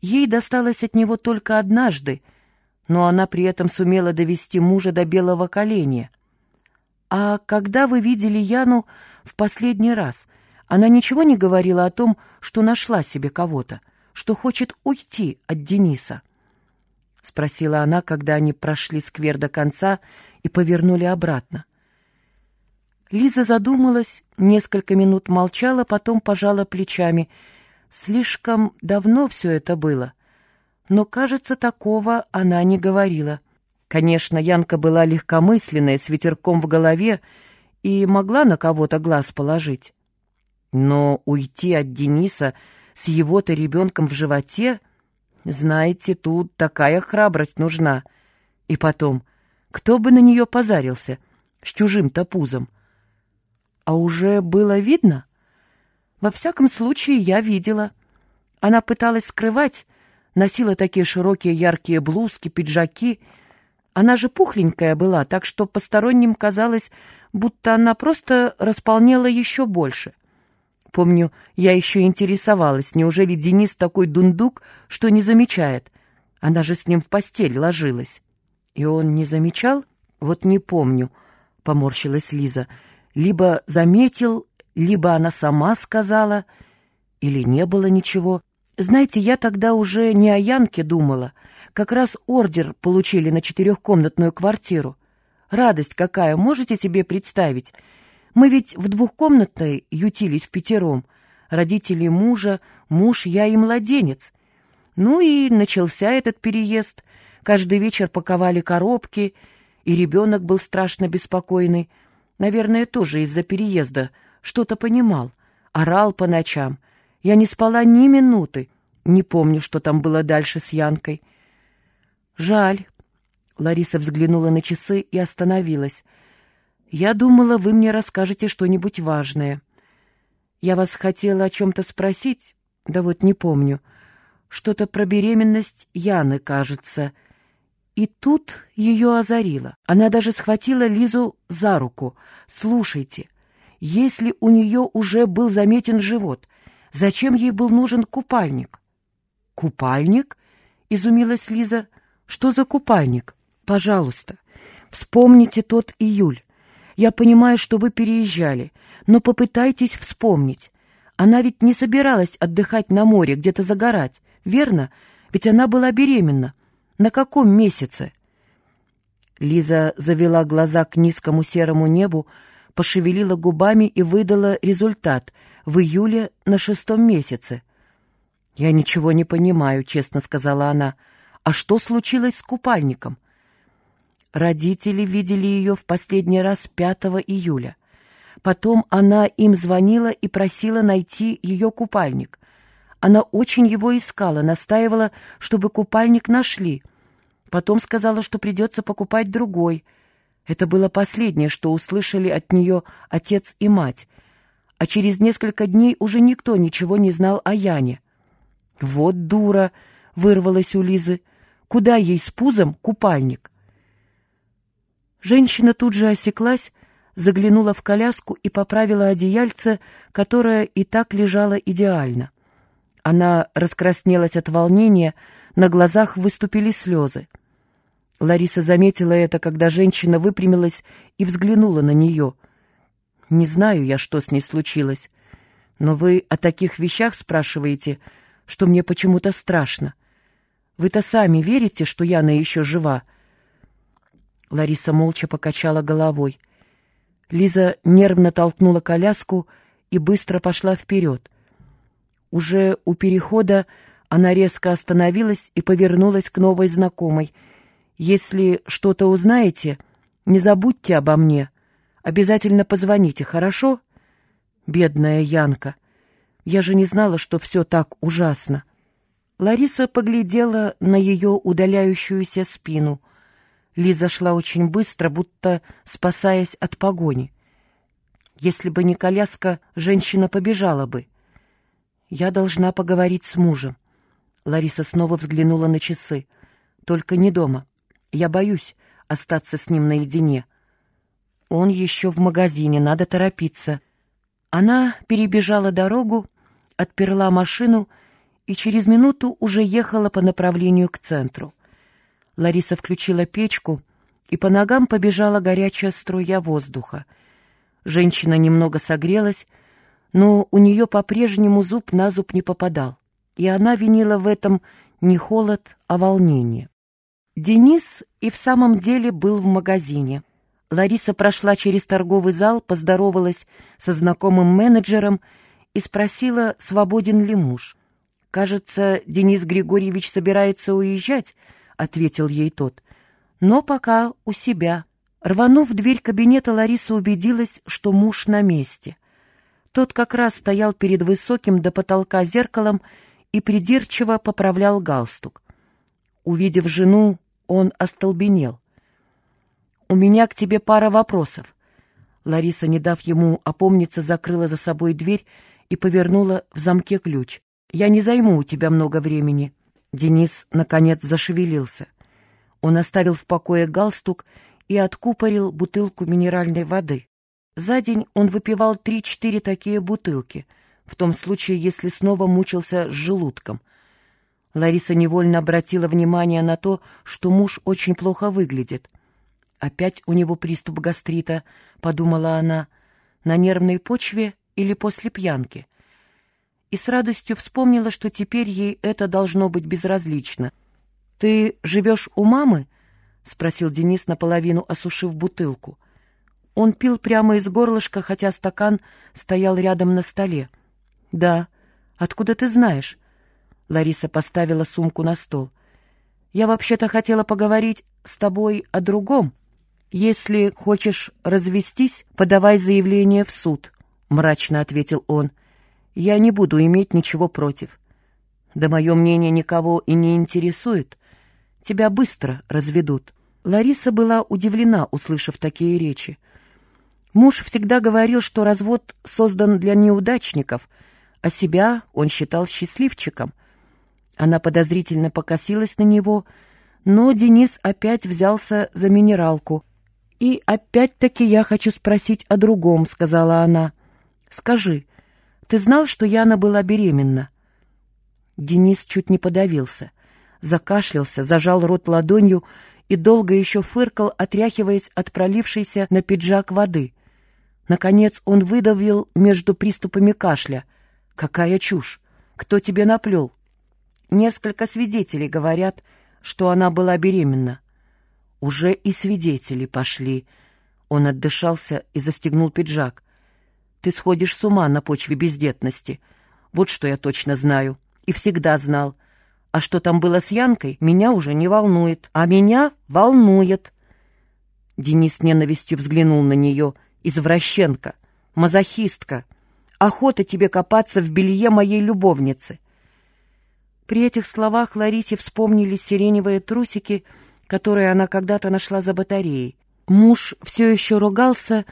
Ей досталось от него только однажды, но она при этом сумела довести мужа до белого коленя. «А когда вы видели Яну в последний раз, она ничего не говорила о том, что нашла себе кого-то, что хочет уйти от Дениса?» — спросила она, когда они прошли сквер до конца и повернули обратно. Лиза задумалась, несколько минут молчала, потом пожала плечами. Слишком давно все это было. Но, кажется, такого она не говорила. Конечно, Янка была легкомысленная, с ветерком в голове, и могла на кого-то глаз положить. Но уйти от Дениса с его-то ребенком в животе, знаете, тут такая храбрость нужна. И потом, кто бы на нее позарился с чужим-то пузом? А уже было видно? Во всяком случае, я видела. Она пыталась скрывать, носила такие широкие яркие блузки, пиджаки. Она же пухленькая была, так что посторонним казалось, будто она просто располнела еще больше. Помню, я еще интересовалась, неужели Денис такой дундук, что не замечает? Она же с ним в постель ложилась. И он не замечал? Вот не помню, — поморщилась Лиза. Либо заметил, либо она сама сказала, или не было ничего. Знаете, я тогда уже не о Янке думала. Как раз ордер получили на четырехкомнатную квартиру. Радость какая, можете себе представить? Мы ведь в двухкомнатной ютились в пятером. Родители мужа, муж, я и младенец. Ну и начался этот переезд. Каждый вечер паковали коробки, и ребенок был страшно беспокойный. Наверное, тоже из-за переезда. Что-то понимал. Орал по ночам. Я не спала ни минуты. Не помню, что там было дальше с Янкой. Жаль. Лариса взглянула на часы и остановилась. Я думала, вы мне расскажете что-нибудь важное. Я вас хотела о чем-то спросить, да вот не помню. Что-то про беременность Яны, кажется. — и тут ее озарило. Она даже схватила Лизу за руку. «Слушайте, если у нее уже был заметен живот, зачем ей был нужен купальник?» «Купальник?» — изумилась Лиза. «Что за купальник? Пожалуйста, вспомните тот июль. Я понимаю, что вы переезжали, но попытайтесь вспомнить. Она ведь не собиралась отдыхать на море, где-то загорать, верно? Ведь она была беременна. На каком месяце?» Лиза завела глаза к низкому серому небу, пошевелила губами и выдала результат в июле на шестом месяце. «Я ничего не понимаю», — честно сказала она. «А что случилось с купальником?» Родители видели ее в последний раз 5 июля. Потом она им звонила и просила найти ее купальник. Она очень его искала, настаивала, чтобы купальник нашли. Потом сказала, что придется покупать другой. Это было последнее, что услышали от нее отец и мать. А через несколько дней уже никто ничего не знал о Яне. «Вот дура!» — вырвалась у Лизы. «Куда ей с пузом купальник?» Женщина тут же осеклась, заглянула в коляску и поправила одеяльце, которое и так лежало идеально. Она раскраснелась от волнения, на глазах выступили слезы. Лариса заметила это, когда женщина выпрямилась и взглянула на нее. «Не знаю я, что с ней случилось, но вы о таких вещах спрашиваете, что мне почему-то страшно. Вы-то сами верите, что Яна еще жива?» Лариса молча покачала головой. Лиза нервно толкнула коляску и быстро пошла вперед. Уже у перехода она резко остановилась и повернулась к новой знакомой — если что-то узнаете, не забудьте обо мне. Обязательно позвоните, хорошо? Бедная Янка. Я же не знала, что все так ужасно. Лариса поглядела на ее удаляющуюся спину. Лиза шла очень быстро, будто спасаясь от погони. Если бы не коляска, женщина побежала бы. Я должна поговорить с мужем. Лариса снова взглянула на часы. Только не дома. Я боюсь остаться с ним наедине. Он еще в магазине, надо торопиться. Она перебежала дорогу, отперла машину и через минуту уже ехала по направлению к центру. Лариса включила печку, и по ногам побежала горячая струя воздуха. Женщина немного согрелась, но у нее по-прежнему зуб на зуб не попадал, и она винила в этом не холод, а волнение. Денис и в самом деле был в магазине. Лариса прошла через торговый зал, поздоровалась со знакомым менеджером и спросила, свободен ли муж. «Кажется, Денис Григорьевич собирается уезжать», — ответил ей тот. «Но пока у себя». Рванув дверь кабинета, Лариса убедилась, что муж на месте. Тот как раз стоял перед высоким до потолка зеркалом и придирчиво поправлял галстук. Увидев жену, он остолбенел. «У меня к тебе пара вопросов». Лариса, не дав ему опомниться, закрыла за собой дверь и повернула в замке ключ. «Я не займу у тебя много времени». Денис, наконец, зашевелился. Он оставил в покое галстук и откупорил бутылку минеральной воды. За день он выпивал три-четыре такие бутылки, в том случае, если снова мучился с желудком. Лариса невольно обратила внимание на то, что муж очень плохо выглядит. «Опять у него приступ гастрита», — подумала она, — «на нервной почве или после пьянки?» И с радостью вспомнила, что теперь ей это должно быть безразлично. «Ты живешь у мамы?» — спросил Денис, наполовину осушив бутылку. Он пил прямо из горлышка, хотя стакан стоял рядом на столе. «Да. Откуда ты знаешь?» Лариса поставила сумку на стол. «Я вообще-то хотела поговорить с тобой о другом. Если хочешь развестись, подавай заявление в суд», — мрачно ответил он. «Я не буду иметь ничего против. Да мое мнение никого и не интересует. Тебя быстро разведут». Лариса была удивлена, услышав такие речи. Муж всегда говорил, что развод создан для неудачников, а себя он считал счастливчиком. Она подозрительно покосилась на него, но Денис опять взялся за минералку. «И опять-таки я хочу спросить о другом», — сказала она. «Скажи, ты знал, что Яна была беременна?» Денис чуть не подавился, закашлялся, зажал рот ладонью и долго еще фыркал, отряхиваясь от пролившейся на пиджак воды. Наконец он выдавил между приступами кашля. «Какая чушь! Кто тебе наплел?» Несколько свидетелей говорят, что она была беременна. Уже и свидетели пошли. Он отдышался и застегнул пиджак. Ты сходишь с ума на почве бездетности. Вот что я точно знаю. И всегда знал. А что там было с Янкой, меня уже не волнует. А меня волнует. Денис ненавистью взглянул на нее. Извращенка, мазохистка. Охота тебе копаться в белье моей любовницы. При этих словах Ларисе вспомнились сиреневые трусики, которые она когда-то нашла за батареей. Муж все еще ругался,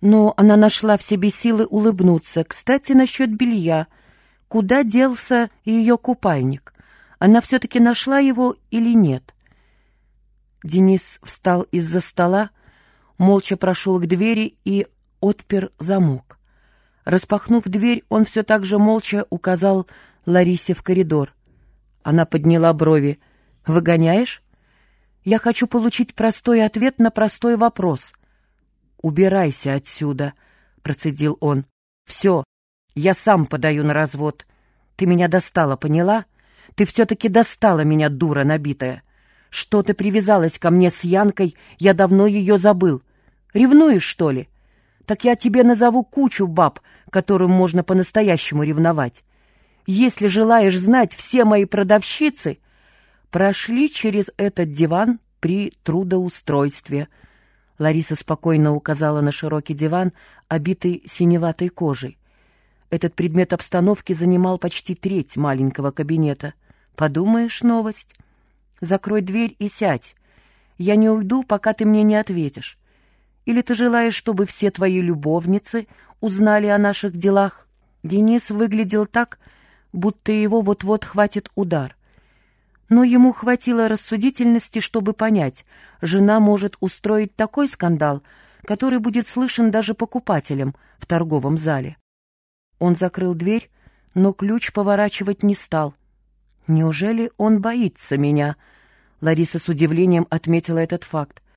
но она нашла в себе силы улыбнуться. Кстати, насчет белья. Куда делся ее купальник? Она все-таки нашла его или нет? Денис встал из-за стола, молча прошел к двери и отпер замок. Распахнув дверь, он все так же молча указал Ларисе в коридор. Она подняла брови. «Выгоняешь?» «Я хочу получить простой ответ на простой вопрос». «Убирайся отсюда», — процедил он. «Все, я сам подаю на развод. Ты меня достала, поняла? Ты все-таки достала меня, дура набитая. Что ты привязалась ко мне с Янкой, я давно ее забыл. Ревнуешь, что ли? Так я тебе назову кучу баб, которым можно по-настоящему ревновать если желаешь знать, все мои продавщицы прошли через этот диван при трудоустройстве. Лариса спокойно указала на широкий диван, обитый синеватой кожей. Этот предмет обстановки занимал почти треть маленького кабинета. Подумаешь, новость. Закрой дверь и сядь. Я не уйду, пока ты мне не ответишь. Или ты желаешь, чтобы все твои любовницы узнали о наших делах? Денис выглядел так, будто его вот-вот хватит удар. Но ему хватило рассудительности, чтобы понять, жена может устроить такой скандал, который будет слышен даже покупателям в торговом зале. Он закрыл дверь, но ключ поворачивать не стал. Неужели он боится меня? Лариса с удивлением отметила этот факт.